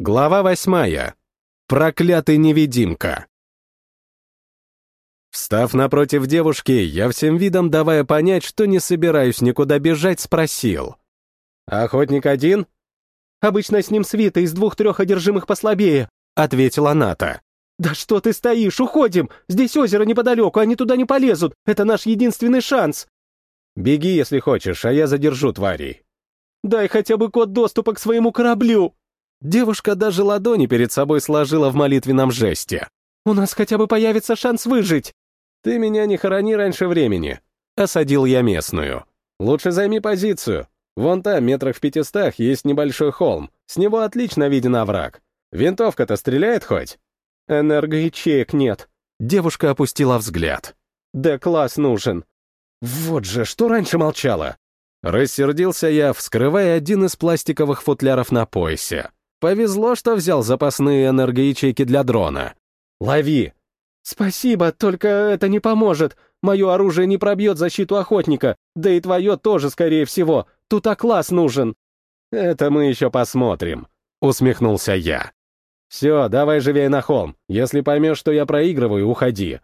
Глава восьмая. Проклятый невидимка. Встав напротив девушки, я всем видом, давая понять, что не собираюсь никуда бежать, спросил. «Охотник один?» «Обычно с ним свита из двух-трех одержимых послабее», — ответила Ната. «Да что ты стоишь? Уходим! Здесь озеро неподалеку, они туда не полезут. Это наш единственный шанс!» «Беги, если хочешь, а я задержу тварей». «Дай хотя бы код доступа к своему кораблю!» Девушка даже ладони перед собой сложила в молитвенном жесте. «У нас хотя бы появится шанс выжить!» «Ты меня не хорони раньше времени!» Осадил я местную. «Лучше займи позицию. Вон там, метрах в пятистах, есть небольшой холм. С него отлично виден овраг. Винтовка-то стреляет хоть?» «Энергоячеек нет». Девушка опустила взгляд. «Д-класс нужен». «Вот же, что раньше молчала?» Рассердился я, вскрывая один из пластиковых футляров на поясе. Повезло, что взял запасные энергоячейки для дрона. Лови. Спасибо, только это не поможет. Мое оружие не пробьет защиту охотника, да и твое тоже, скорее всего. Тут окласс нужен. Это мы еще посмотрим, усмехнулся я. Все, давай живее на холм. Если поймешь, что я проигрываю, уходи.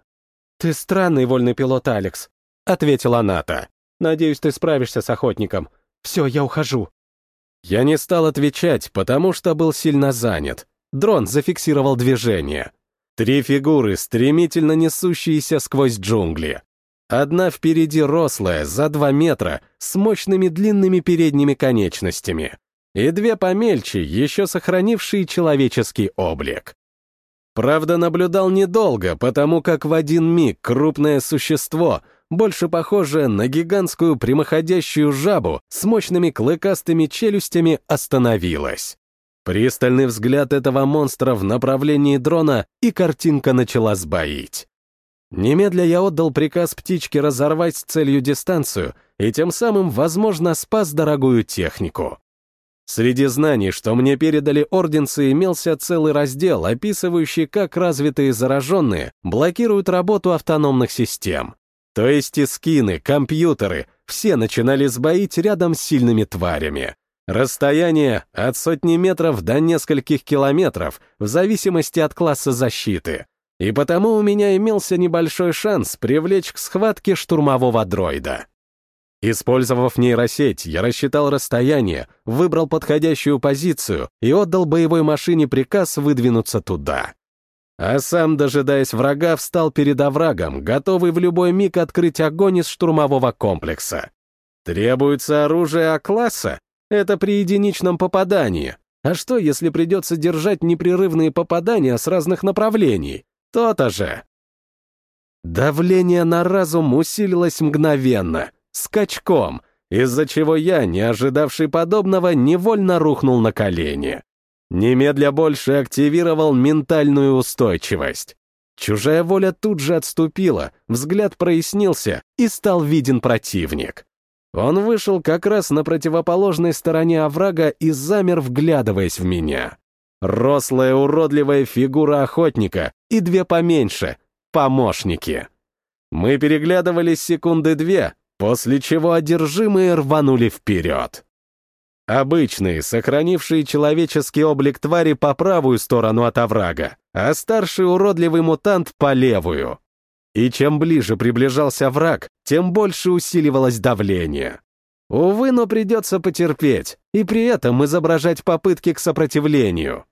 Ты странный вольный пилот, Алекс, ответила Ната. Надеюсь, ты справишься с охотником. Все, я ухожу. Я не стал отвечать, потому что был сильно занят. Дрон зафиксировал движение. Три фигуры, стремительно несущиеся сквозь джунгли. Одна впереди рослая, за два метра, с мощными длинными передними конечностями. И две помельче, еще сохранившие человеческий облик. Правда, наблюдал недолго, потому как в один миг крупное существо — больше похожая на гигантскую прямоходящую жабу с мощными клыкастыми челюстями, остановилась. Пристальный взгляд этого монстра в направлении дрона, и картинка начала сбоить. Немедля я отдал приказ птичке разорвать с целью дистанцию и тем самым, возможно, спас дорогую технику. Среди знаний, что мне передали орденцы, имелся целый раздел, описывающий, как развитые зараженные блокируют работу автономных систем. То есть и скины, компьютеры, все начинали сбоить рядом с сильными тварями. Расстояние от сотни метров до нескольких километров, в зависимости от класса защиты. И потому у меня имелся небольшой шанс привлечь к схватке штурмового дроида. Использовав нейросеть, я рассчитал расстояние, выбрал подходящую позицию и отдал боевой машине приказ выдвинуться туда а сам, дожидаясь врага, встал перед оврагом, готовый в любой миг открыть огонь из штурмового комплекса. Требуется оружие А-класса? Это при единичном попадании. А что, если придется держать непрерывные попадания с разных направлений? То-то же. Давление на разум усилилось мгновенно, скачком, из-за чего я, не ожидавший подобного, невольно рухнул на колени. Немедля больше активировал ментальную устойчивость. Чужая воля тут же отступила, взгляд прояснился, и стал виден противник. Он вышел как раз на противоположной стороне оврага и замер, вглядываясь в меня. Рослая уродливая фигура охотника и две поменьше — помощники. Мы переглядывались секунды две, после чего одержимые рванули вперед. Обычные, сохранившие человеческий облик твари по правую сторону от оврага, а старший уродливый мутант по левую. И чем ближе приближался враг, тем больше усиливалось давление. Увы, но придется потерпеть, и при этом изображать попытки к сопротивлению.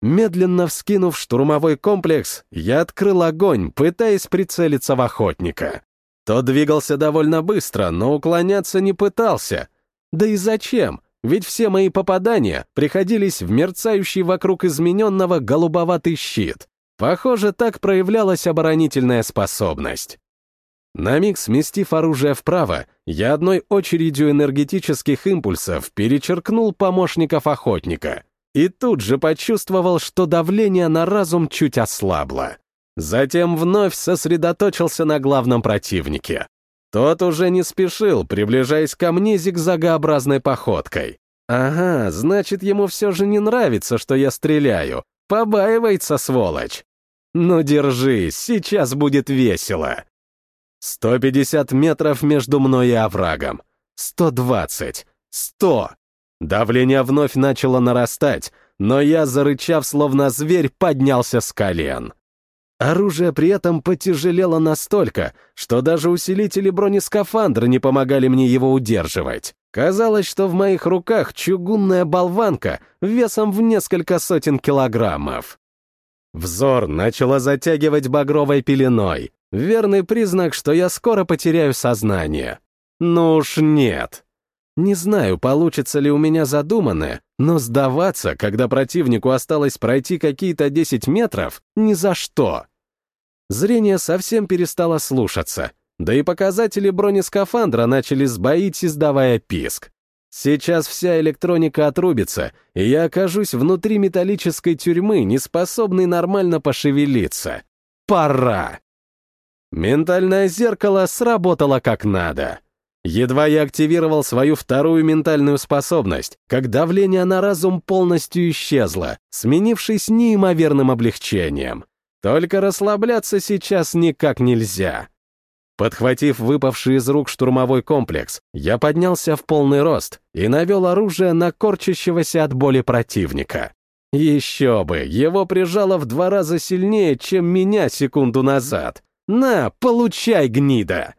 Медленно вскинув штурмовой комплекс, я открыл огонь, пытаясь прицелиться в охотника. Тот двигался довольно быстро, но уклоняться не пытался. Да и зачем? Ведь все мои попадания приходились в мерцающий вокруг измененного голубоватый щит. Похоже, так проявлялась оборонительная способность. На миг сместив оружие вправо, я одной очередью энергетических импульсов перечеркнул помощников охотника и тут же почувствовал, что давление на разум чуть ослабло. Затем вновь сосредоточился на главном противнике. Тот уже не спешил, приближаясь ко мне зигзагообразной походкой. Ага, значит, ему все же не нравится, что я стреляю. Побаивается, сволочь. Ну, держись, сейчас будет весело. 150 метров между мной и оврагом. 120. 100. Давление вновь начало нарастать, но я, зарычав словно зверь, поднялся с колен. Оружие при этом потяжелело настолько, что даже усилители бронескафандра не помогали мне его удерживать. Казалось, что в моих руках чугунная болванка весом в несколько сотен килограммов. Взор начало затягивать багровой пеленой. Верный признак, что я скоро потеряю сознание. Ну уж нет. Не знаю, получится ли у меня задуманное, но сдаваться, когда противнику осталось пройти какие-то 10 метров, ни за что. Зрение совсем перестало слушаться, да и показатели бронескафандра начали сбоить, издавая писк. Сейчас вся электроника отрубится, и я окажусь внутри металлической тюрьмы, не способной нормально пошевелиться. Пора! Ментальное зеркало сработало как надо. Едва я активировал свою вторую ментальную способность, как давление на разум полностью исчезло, сменившись неимоверным облегчением. Только расслабляться сейчас никак нельзя. Подхватив выпавший из рук штурмовой комплекс, я поднялся в полный рост и навел оружие на корчащегося от боли противника. Еще бы, его прижало в два раза сильнее, чем меня секунду назад. На, получай, гнида!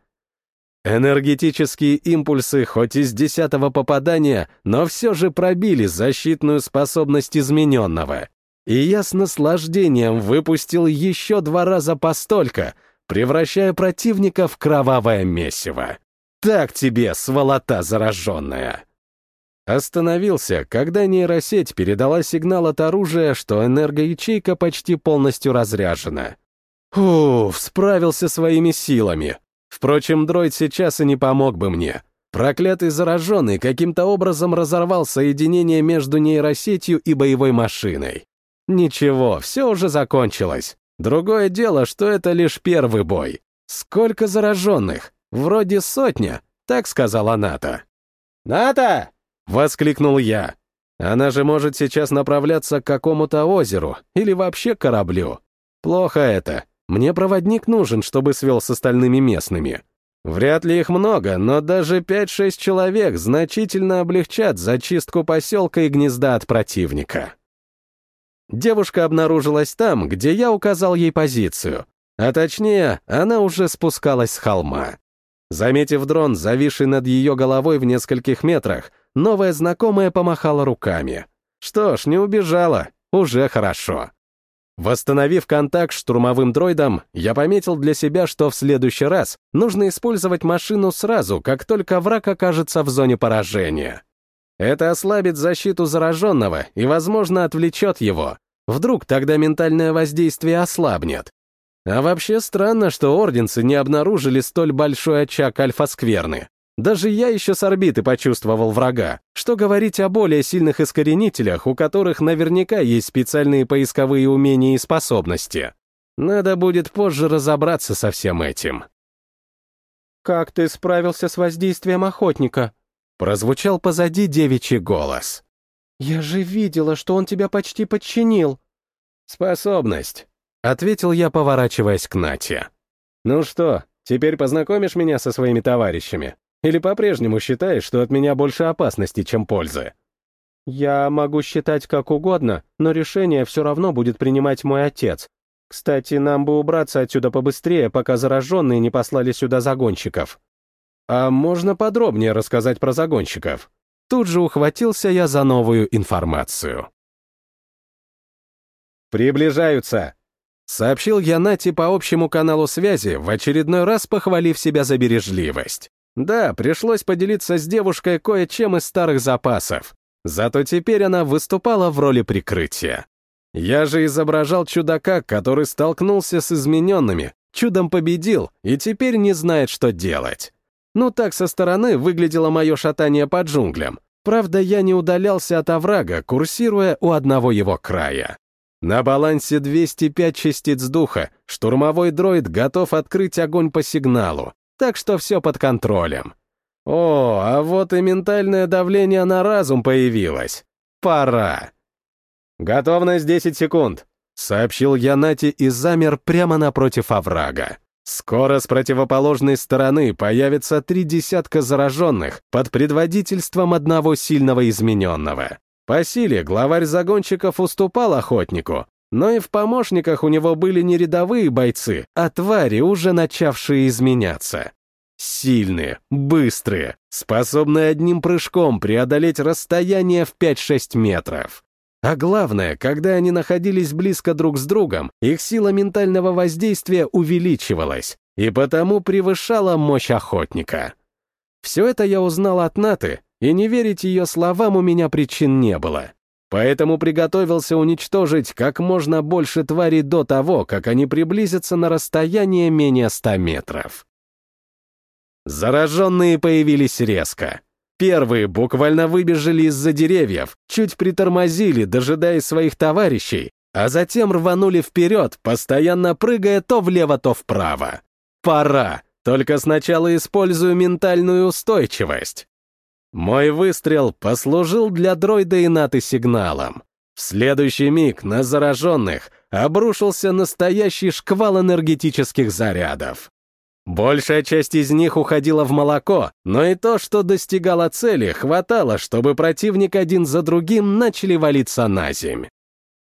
Энергетические импульсы, хоть из десятого попадания, но все же пробили защитную способность измененного. И я с наслаждением выпустил еще два раза постолько, превращая противника в кровавое месиво. Так тебе, сволота зараженная! Остановился, когда нейросеть передала сигнал от оружия, что энергоячейка почти полностью разряжена. Уф, справился своими силами. Впрочем, дроид сейчас и не помог бы мне. Проклятый зараженный каким-то образом разорвал соединение между нейросетью и боевой машиной. Ничего, все уже закончилось. Другое дело, что это лишь первый бой. Сколько зараженных? Вроде сотня, так сказала Ната. «Ната!» — воскликнул я. Она же может сейчас направляться к какому-то озеру или вообще кораблю. Плохо это. Мне проводник нужен, чтобы свел с остальными местными. Вряд ли их много, но даже 5-6 человек значительно облегчат зачистку поселка и гнезда от противника. Девушка обнаружилась там, где я указал ей позицию, а точнее, она уже спускалась с холма. Заметив дрон, зависший над ее головой в нескольких метрах, новая знакомая помахала руками. Что ж, не убежала, уже хорошо. Восстановив контакт с штурмовым дроидом, я пометил для себя, что в следующий раз нужно использовать машину сразу, как только враг окажется в зоне поражения. Это ослабит защиту зараженного и, возможно, отвлечет его. Вдруг тогда ментальное воздействие ослабнет. А вообще странно, что орденцы не обнаружили столь большой очаг альфа-скверны. Даже я еще с орбиты почувствовал врага. Что говорить о более сильных искоренителях, у которых наверняка есть специальные поисковые умения и способности. Надо будет позже разобраться со всем этим. «Как ты справился с воздействием охотника?» Прозвучал позади девичий голос. «Я же видела, что он тебя почти подчинил». «Способность», — ответил я, поворачиваясь к Нате. «Ну что, теперь познакомишь меня со своими товарищами?» Или по-прежнему считаешь, что от меня больше опасности, чем пользы?» «Я могу считать как угодно, но решение все равно будет принимать мой отец. Кстати, нам бы убраться отсюда побыстрее, пока зараженные не послали сюда загонщиков». «А можно подробнее рассказать про загонщиков?» Тут же ухватился я за новую информацию. «Приближаются!» Сообщил я Нати по общему каналу связи, в очередной раз похвалив себя за бережливость. Да, пришлось поделиться с девушкой кое-чем из старых запасов. Зато теперь она выступала в роли прикрытия. Я же изображал чудака, который столкнулся с измененными, чудом победил и теперь не знает, что делать. Ну так со стороны выглядело мое шатание по джунглям. Правда, я не удалялся от оврага, курсируя у одного его края. На балансе 205 частиц духа, штурмовой дроид готов открыть огонь по сигналу, так что все под контролем. О, а вот и ментальное давление на разум появилось. Пора. Готовность 10 секунд, сообщил я Нати и замер прямо напротив оврага. Скоро с противоположной стороны появится три десятка зараженных под предводительством одного сильного измененного. По силе главарь загонщиков уступал охотнику, но и в помощниках у него были не рядовые бойцы, а твари, уже начавшие изменяться. Сильные, быстрые, способные одним прыжком преодолеть расстояние в 5-6 метров. А главное, когда они находились близко друг с другом, их сила ментального воздействия увеличивалась, и потому превышала мощь охотника. Все это я узнал от Наты, и не верить ее словам у меня причин не было. Поэтому приготовился уничтожить как можно больше тварей до того, как они приблизятся на расстояние менее ста метров. Зараженные появились резко. Первые буквально выбежали из-за деревьев, чуть притормозили, дожидаясь своих товарищей, а затем рванули вперед, постоянно прыгая то влево, то вправо. Пора, только сначала использую ментальную устойчивость. Мой выстрел послужил для дроида и наты сигналом. В следующий миг на зараженных обрушился настоящий шквал энергетических зарядов. Большая часть из них уходила в молоко, но и то, что достигало цели, хватало, чтобы противник один за другим начали валиться на земь.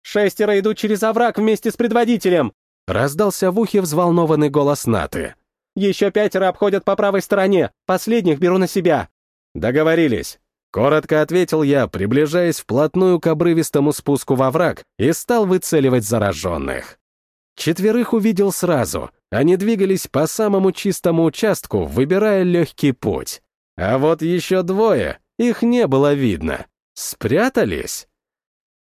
«Шестеро идут через овраг вместе с предводителем!» Раздался в ухе взволнованный голос Наты. «Еще пятеро обходят по правой стороне, последних беру на себя!» «Договорились!» Коротко ответил я, приближаясь вплотную к обрывистому спуску во враг и стал выцеливать зараженных. Четверых увидел сразу. Они двигались по самому чистому участку, выбирая легкий путь. А вот еще двое, их не было видно. Спрятались?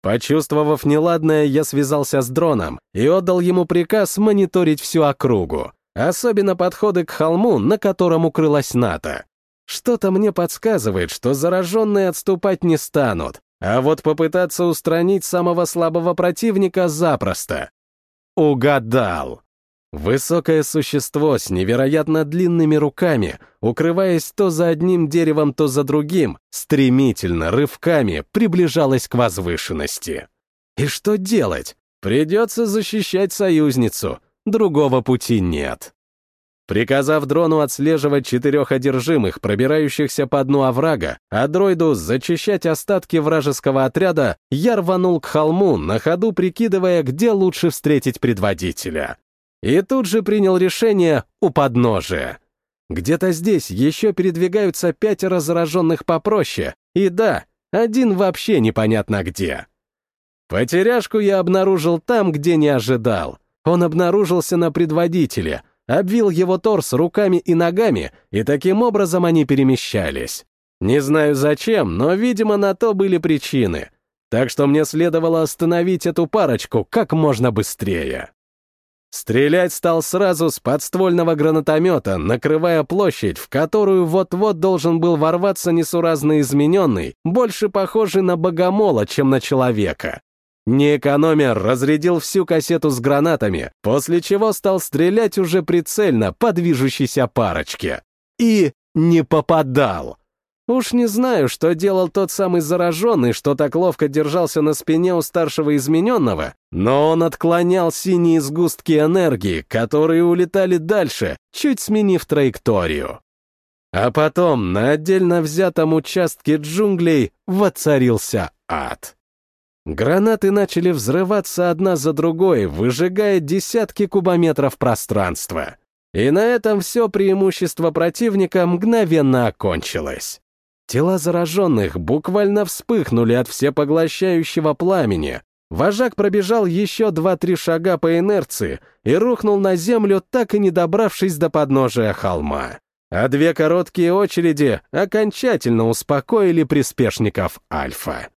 Почувствовав неладное, я связался с дроном и отдал ему приказ мониторить всю округу, особенно подходы к холму, на котором укрылась НАТО. Что-то мне подсказывает, что зараженные отступать не станут, а вот попытаться устранить самого слабого противника запросто. Угадал. Высокое существо с невероятно длинными руками, укрываясь то за одним деревом, то за другим, стремительно, рывками приближалось к возвышенности. И что делать? Придется защищать союзницу, другого пути нет. Приказав дрону отслеживать четырех одержимых, пробирающихся по дну оврага, а дроиду зачищать остатки вражеского отряда, я рванул к холму, на ходу прикидывая, где лучше встретить предводителя. И тут же принял решение у подножия. Где-то здесь еще передвигаются пятеро зараженных попроще, и да, один вообще непонятно где. Потеряшку я обнаружил там, где не ожидал. Он обнаружился на предводителе, обвил его торс руками и ногами, и таким образом они перемещались. Не знаю зачем, но, видимо, на то были причины. Так что мне следовало остановить эту парочку как можно быстрее. Стрелять стал сразу с подствольного гранатомета, накрывая площадь, в которую вот-вот должен был ворваться несуразно измененный, больше похожий на богомола, чем на человека. Не экономя, разрядил всю кассету с гранатами, после чего стал стрелять уже прицельно по движущейся парочке. И не попадал. Уж не знаю, что делал тот самый зараженный, что так ловко держался на спине у старшего измененного, но он отклонял синие сгустки энергии, которые улетали дальше, чуть сменив траекторию. А потом на отдельно взятом участке джунглей воцарился ад. Гранаты начали взрываться одна за другой, выжигая десятки кубометров пространства. И на этом все преимущество противника мгновенно окончилось. Тела зараженных буквально вспыхнули от всепоглощающего пламени. Вожак пробежал еще два-три шага по инерции и рухнул на землю, так и не добравшись до подножия холма. А две короткие очереди окончательно успокоили приспешников Альфа.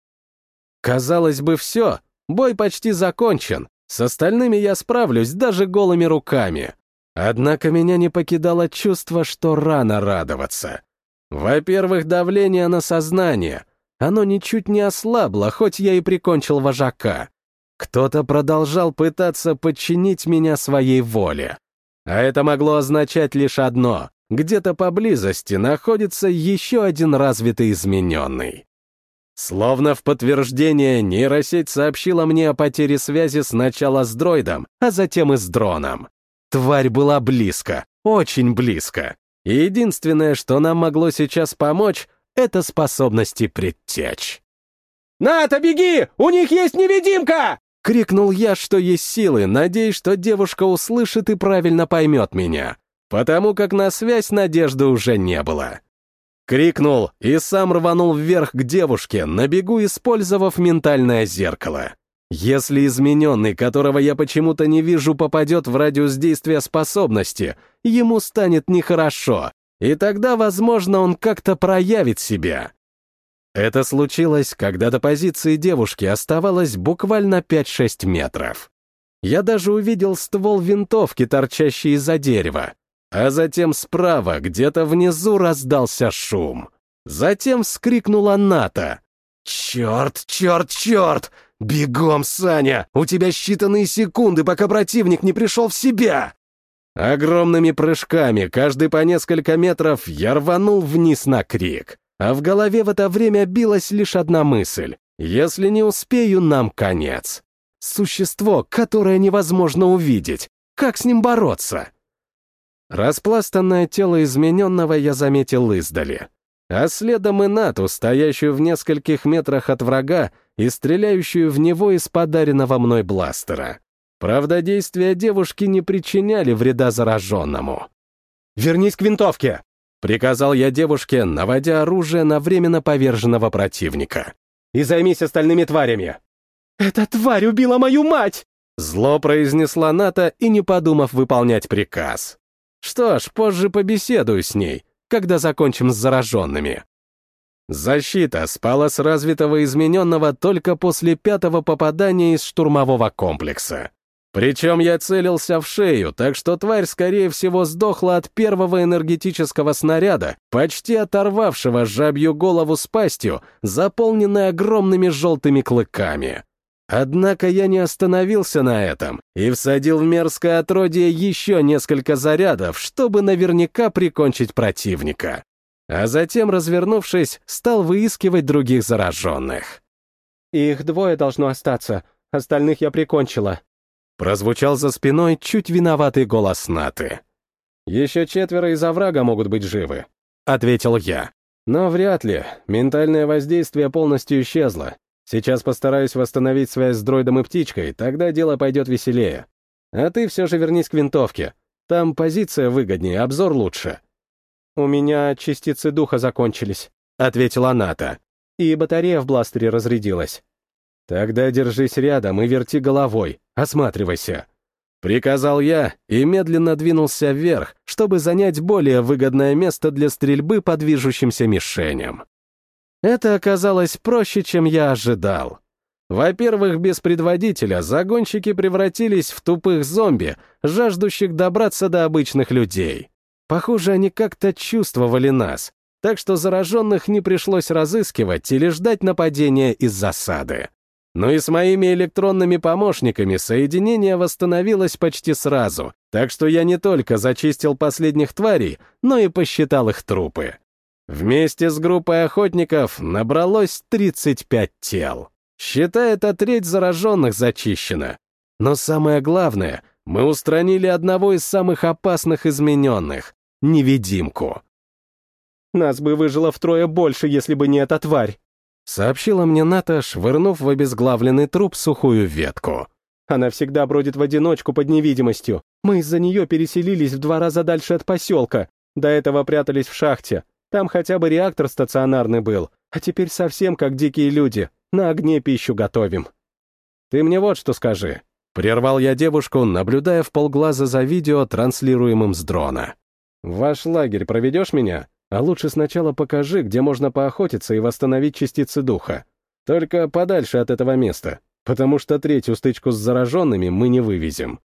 Казалось бы, все, бой почти закончен, с остальными я справлюсь даже голыми руками. Однако меня не покидало чувство, что рано радоваться. Во-первых, давление на сознание. Оно ничуть не ослабло, хоть я и прикончил вожака. Кто-то продолжал пытаться подчинить меня своей воле. А это могло означать лишь одно — где-то поблизости находится еще один развитый измененный. Словно в подтверждение, нейросеть сообщила мне о потере связи сначала с дроидом, а затем и с дроном. Тварь была близко, очень близко. И единственное, что нам могло сейчас помочь, это способности предтечь. «Ната, беги! У них есть невидимка!» — крикнул я, что есть силы, надеясь, что девушка услышит и правильно поймет меня, потому как на связь надежды уже не было. Крикнул и сам рванул вверх к девушке, на бегу использовав ментальное зеркало. Если измененный, которого я почему-то не вижу, попадет в радиус действия способности, ему станет нехорошо, и тогда, возможно, он как-то проявит себя. Это случилось, когда до позиции девушки оставалось буквально 5-6 метров. Я даже увидел ствол винтовки, торчащий из-за дерева. А затем справа, где-то внизу, раздался шум. Затем вскрикнула Ната. «Черт, черт, черт! Бегом, Саня! У тебя считанные секунды, пока противник не пришел в себя!» Огромными прыжками, каждый по несколько метров, я рванул вниз на крик а в голове в это время билась лишь одна мысль. Если не успею, нам конец. Существо, которое невозможно увидеть. Как с ним бороться? Распластанное тело измененного я заметил издали. А следом и Нату, стоящую в нескольких метрах от врага и стреляющую в него из подаренного мной бластера. Правда, действия девушки не причиняли вреда зараженному. «Вернись к винтовке!» Приказал я девушке, наводя оружие на временно поверженного противника. «И займись остальными тварями!» «Эта тварь убила мою мать!» Зло произнесла Ната и не подумав выполнять приказ. Что ж, позже побеседую с ней, когда закончим с зараженными. Защита спала с развитого измененного только после пятого попадания из штурмового комплекса. Причем я целился в шею, так что тварь, скорее всего, сдохла от первого энергетического снаряда, почти оторвавшего жабью голову с пастью, заполненной огромными желтыми клыками. Однако я не остановился на этом и всадил в мерзкое отродье еще несколько зарядов, чтобы наверняка прикончить противника. А затем, развернувшись, стал выискивать других зараженных. «Их двое должно остаться, остальных я прикончила», Прозвучал за спиной чуть виноватый голос Наты. «Еще четверо из оврага могут быть живы», — ответил я. «Но вряд ли. Ментальное воздействие полностью исчезло. Сейчас постараюсь восстановить связь с дроидом и птичкой, тогда дело пойдет веселее. А ты все же вернись к винтовке. Там позиция выгоднее, обзор лучше». «У меня частицы духа закончились», — ответила Ната. «И батарея в бластере разрядилась». «Тогда держись рядом и верти головой, осматривайся». Приказал я и медленно двинулся вверх, чтобы занять более выгодное место для стрельбы по движущимся мишеням. Это оказалось проще, чем я ожидал. Во-первых, без предводителя загонщики превратились в тупых зомби, жаждущих добраться до обычных людей. Похоже, они как-то чувствовали нас, так что зараженных не пришлось разыскивать или ждать нападения из засады. Но и с моими электронными помощниками соединение восстановилось почти сразу, так что я не только зачистил последних тварей, но и посчитал их трупы. Вместе с группой охотников набралось 35 тел. Считай, это треть зараженных зачищена. Но самое главное, мы устранили одного из самых опасных измененных — невидимку. Нас бы выжило втрое больше, если бы не эта тварь. Сообщила мне Ната, швырнув в обезглавленный труп сухую ветку. Она всегда бродит в одиночку под невидимостью. Мы из-за нее переселились в два раза дальше от поселка. До этого прятались в шахте. Там хотя бы реактор стационарный был. А теперь совсем как дикие люди. На огне пищу готовим. Ты мне вот что скажи. Прервал я девушку, наблюдая в полглаза за видео, транслируемым с дрона. «В ваш лагерь проведешь меня? А лучше сначала покажи, где можно поохотиться и восстановить частицы духа. Только подальше от этого места, потому что третью стычку с зараженными мы не вывезем.